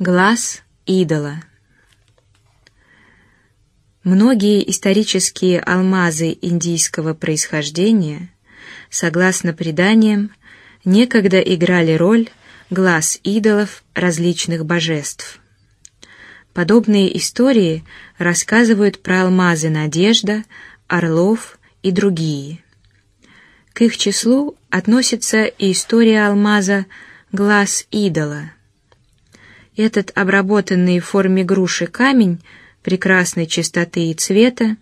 Глаз идола. Многие исторические алмазы индийского происхождения, согласно преданиям, некогда играли роль глаз идолов различных божеств. Подобные истории рассказывают про алмазы Надежда, Орлов и другие. К их числу относится и история алмаза глаз идола. Этот обработанный в форме груши камень прекрасной чистоты и цвета,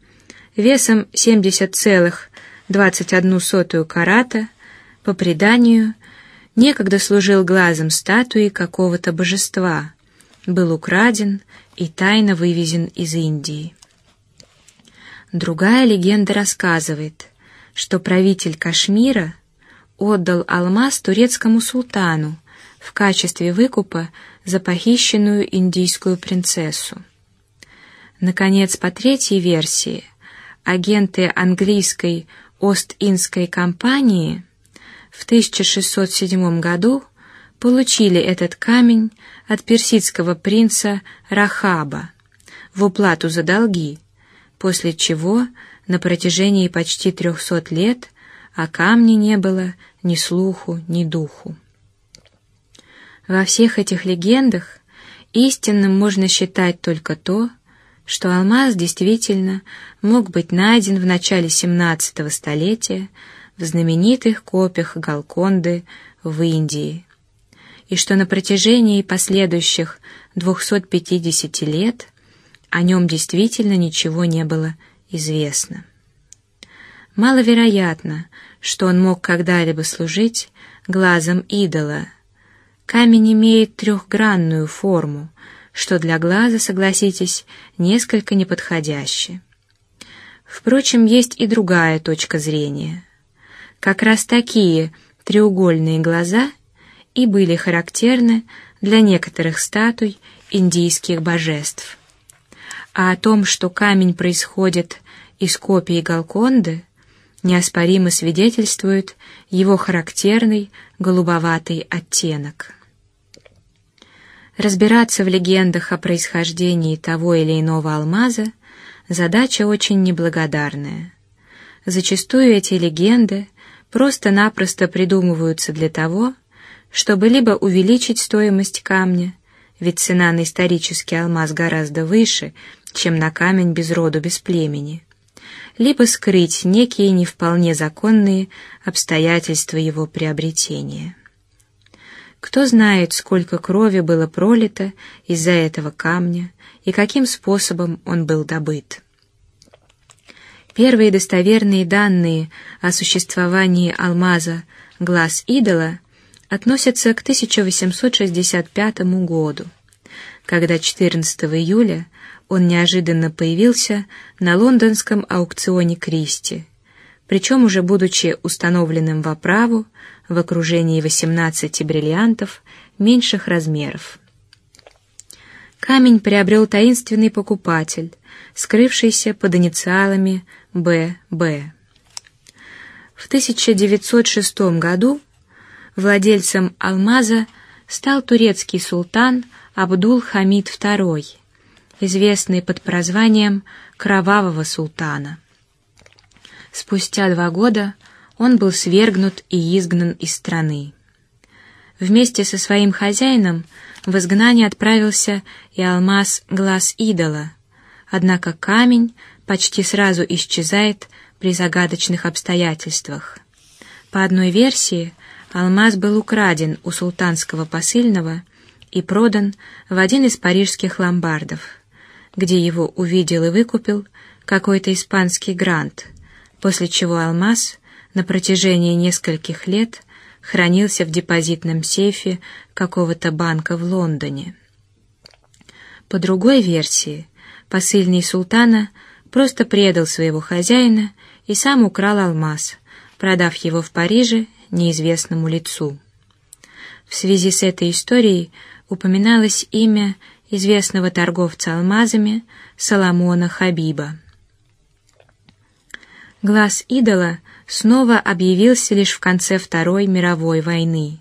весом 70,21 карата, по преданию, некогда служил глазом статуи какого-то божества, был украден и тайно вывезен из Индии. Другая легенда рассказывает, что правитель Кашмира отдал алмаз турецкому султану в качестве выкупа за похищенную индийскую принцессу. Наконец, по третьей версии, агенты английской Ост-Индской компании в 1607 году получили этот камень от персидского принца Рахаба в уплату за долги, после чего на протяжении почти трехсот лет о камне не было ни слуху, ни духу. Во всех этих легендах истинным можно считать только то, что алмаз действительно мог быть найден в начале XVII столетия в знаменитых копиях Галконды в Индии, и что на протяжении последующих 250 лет о нем действительно ничего не было известно. Маловероятно, что он мог когда-либо служить глазом идола Камень имеет трехгранную форму, что для глаза, согласитесь, несколько неподходяще. Впрочем, есть и другая точка зрения. Как раз такие треугольные глаза и были характерны для некоторых статуй индийских божеств. А о том, что камень происходит из копии Галконды, неоспоримо свидетельствует его характерный голубоватый оттенок. Разбираться в легендах о происхождении того или иного алмаза задача очень неблагодарная. Зачастую эти легенды просто-напросто придумываются для того, чтобы либо увеличить стоимость камня, ведь цена на исторический алмаз гораздо выше, чем на камень без роду без племени, либо скрыть некие не вполне законные обстоятельства его приобретения. Кто знает, сколько крови было пролито из-за этого камня и каким способом он был добыт. Первые достоверные данные о существовании алмаза глаз идола относятся к 1865 году, когда 14 июля он неожиданно появился на лондонском аукционе Кристи, причем уже будучи установленным в оправу в окружении 18 бриллиантов меньших размеров. Камень приобрел таинственный покупатель, скрывшийся под инициалами Б.Б. В 1906 году владельцем алмаза стал турецкий султан Абдул-Хамид II, известный под прозванием Кровавого султана. Спустя два года он был свергнут и изгнан из страны. Вместе со своим хозяином в изгнание отправился и алмаз глаз идола, однако камень почти сразу исчезает при загадочных обстоятельствах. По одной версии, алмаз был украден у султанского посыльного и продан в один из парижских ломбардов, где его увидел и выкупил какой-то испанский грант, после чего алмаз на протяжении нескольких лет хранился в депозитном сейфе какого-то банка в Лондоне. По другой версии, посыльный султана просто предал своего хозяина и сам украл алмаз, продав его в Париже неизвестному лицу. В связи с этой историей упоминалось имя известного торговца алмазами Соломона Хабиба. Глаз идола снова объявился лишь в конце Второй мировой войны.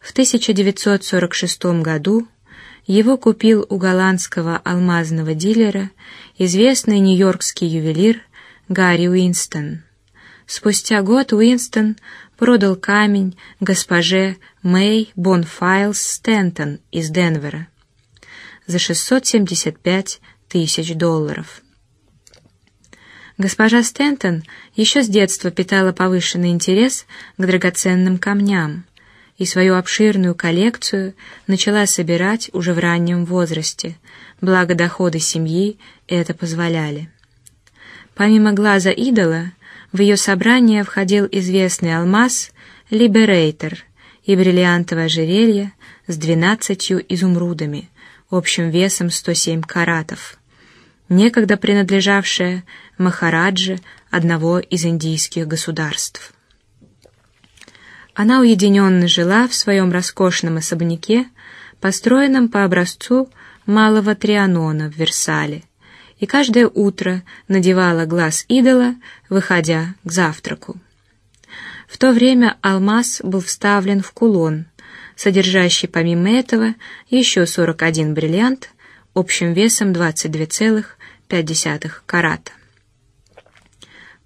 В 1946 году его купил у голландского алмазного дилера известный нью-йоркский ювелир Гарри Уинстон. Спустя год Уинстон продал камень госпоже Мэй Бонфайлс Стентон из Денвера за 675 тысяч долларов. Госпожа Стентон еще с детства питала повышенный интерес к драгоценным камням и свою обширную коллекцию начала собирать уже в раннем возрасте, благо доходы семьи это позволяли. Помимо глаза идола, в ее собрание входил известный алмаз Либерейтер и бриллиантовое ожерелье с двенадцатью изумрудами, общим весом 107 каратов, некогда принадлежавшее Махараджи одного из индийских государств. Она уединенно жила в своем роскошном особняке, построенном по образцу малого Трианона в Версале, и каждое утро надевала глаз идола, выходя к завтраку. В то время алмаз был вставлен в кулон, содержащий помимо этого еще 41 бриллиант общим весом 22,5 карата.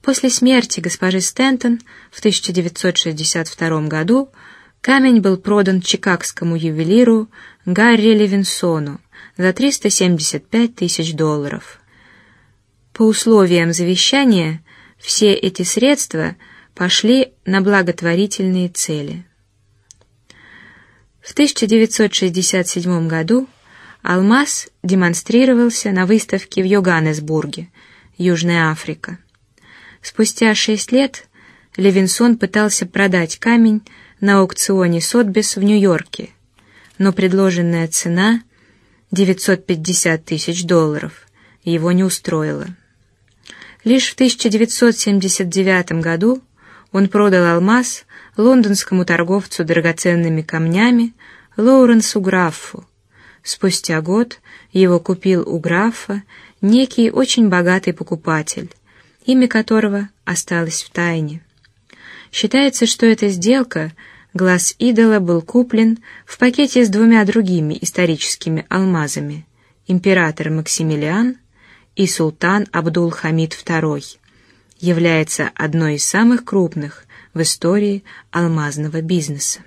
После смерти госпожи Стентон в 1962 году камень был продан чикагскому ювелиру Гарри Левинсону за 375 тысяч долларов. По условиям завещания все эти средства пошли на благотворительные цели. В 1967 году алмаз демонстрировался на выставке в Йоганнесбурге, Южная Африка. Спустя шесть лет Левинсон пытался продать камень на аукционе Сотбис в Нью-Йорке, но предложенная цена 950 тысяч долларов его не устроила. Лишь в 1979 году он продал алмаз лондонскому торговцу драгоценными камнями Лоуренсу Граффу. Спустя год его купил у графа некий очень богатый покупатель имя которого осталось в тайне. Считается, что эта сделка глаз идола был куплен в пакете с двумя другими историческими алмазами: император Максимилиан и султан Абдул-Хамид II. Является одной из самых крупных в истории алмазного бизнеса.